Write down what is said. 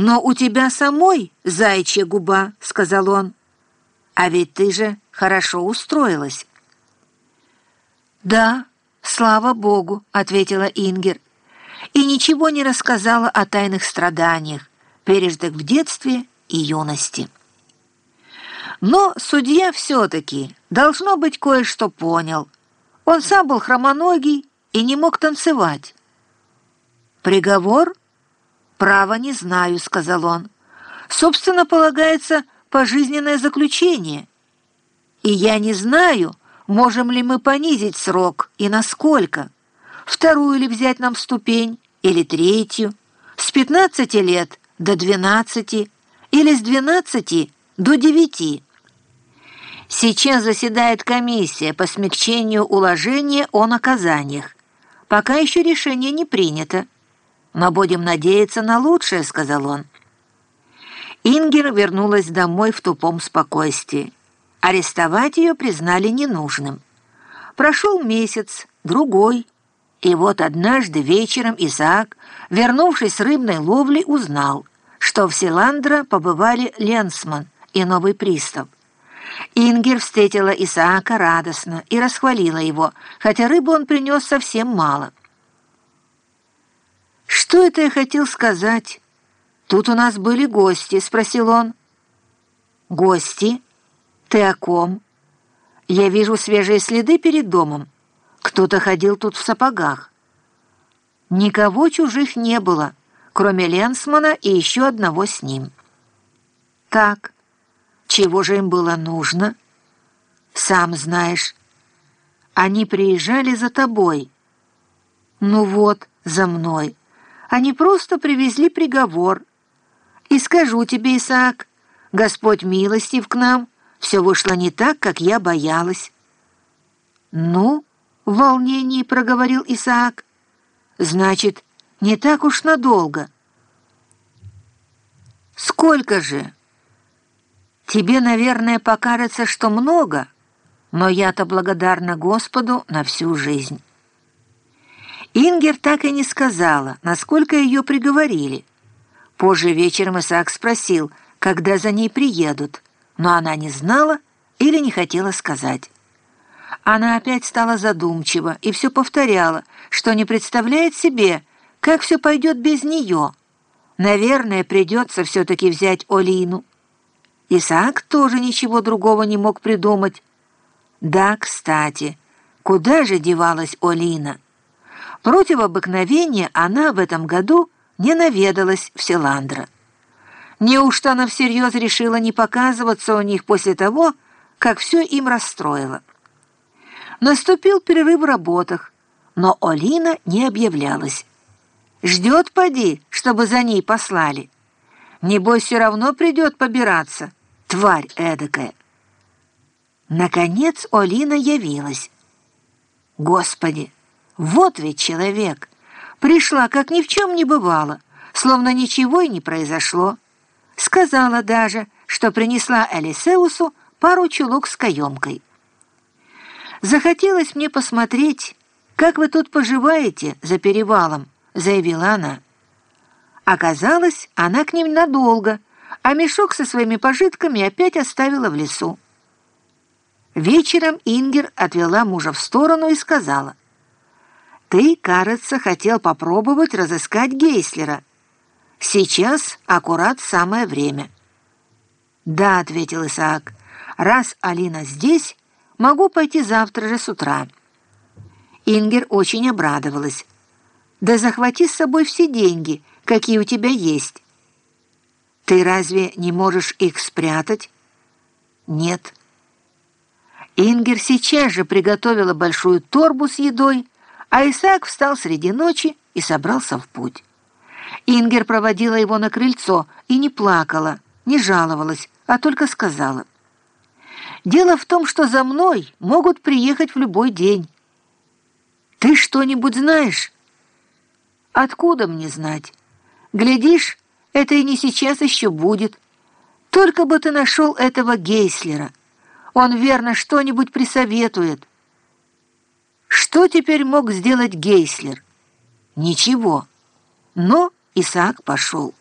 «Но у тебя самой заячья губа», — сказал он. «А ведь ты же хорошо устроилась». «Да, слава Богу», — ответила Ингер, и ничего не рассказала о тайных страданиях, пережитых в детстве и юности. Но судья все-таки, должно быть, кое-что понял. Он сам был хромоногий и не мог танцевать. «Приговор?» «Право не знаю», — сказал он. «Собственно, полагается пожизненное заключение. И я не знаю, можем ли мы понизить срок и насколько. Вторую ли взять нам ступень или третью, с 15 лет до 12 или с 12 до 9. Сейчас заседает комиссия по смягчению уложения о наказаниях. Пока еще решение не принято. «Но будем надеяться на лучшее», — сказал он. Ингер вернулась домой в тупом спокойствии. Арестовать ее признали ненужным. Прошел месяц, другой, и вот однажды вечером Исаак, вернувшись с рыбной ловли, узнал, что в Селандро побывали Ленсман и новый пристав. Ингер встретила Исаака радостно и расхвалила его, хотя рыбу он принес совсем мало. «Что это я хотел сказать? Тут у нас были гости», — спросил он. «Гости? Ты о ком? Я вижу свежие следы перед домом. Кто-то ходил тут в сапогах. Никого чужих не было, кроме Ленсмана и еще одного с ним. Так, чего же им было нужно? Сам знаешь. Они приезжали за тобой. Ну вот, за мной. Они просто привезли приговор. И скажу тебе, Исаак, Господь милостив к нам, все вышло не так, как я боялась. Ну, в волнении проговорил Исаак. Значит, не так уж надолго. Сколько же? Тебе, наверное, покажется, что много, но я-то благодарна Господу на всю жизнь. Ингер так и не сказала, насколько ее приговорили. Позже вечером Исаак спросил, когда за ней приедут, но она не знала или не хотела сказать. Она опять стала задумчива и все повторяла, что не представляет себе, как все пойдет без нее. Наверное, придется все-таки взять Олину. Исаак тоже ничего другого не мог придумать. Да, кстати, куда же девалась Олина? Против обыкновения она в этом году не наведалась в Селандро. Неужто она всерьез решила не показываться у них после того, как все им расстроило? Наступил перерыв в работах, но Олина не объявлялась. Ждет, поди, чтобы за ней послали. Небось, все равно придет побираться, тварь эдакая. Наконец Олина явилась. Господи, вот ведь человек! Пришла, как ни в чем не бывало, словно ничего и не произошло. Сказала даже, что принесла Элисеусу пару чулок с каемкой. «Захотелось мне посмотреть, как вы тут поживаете за перевалом», — заявила она. Оказалось, она к ним надолго, а мешок со своими пожитками опять оставила в лесу. Вечером Ингер отвела мужа в сторону и сказала, «Ты, кажется, хотел попробовать разыскать Гейслера. Сейчас аккурат самое время». «Да», — ответил Исаак, — «раз Алина здесь, Могу пойти завтра же с утра». Ингер очень обрадовалась. «Да захвати с собой все деньги, какие у тебя есть». «Ты разве не можешь их спрятать?» «Нет». Ингер сейчас же приготовила большую торбу с едой, а Исаак встал среди ночи и собрался в путь. Ингер проводила его на крыльцо и не плакала, не жаловалась, а только сказала — Дело в том, что за мной могут приехать в любой день. Ты что-нибудь знаешь? Откуда мне знать? Глядишь, это и не сейчас еще будет. Только бы ты нашел этого Гейслера. Он верно что-нибудь присоветует. Что теперь мог сделать Гейслер? Ничего. Но Исаак пошел.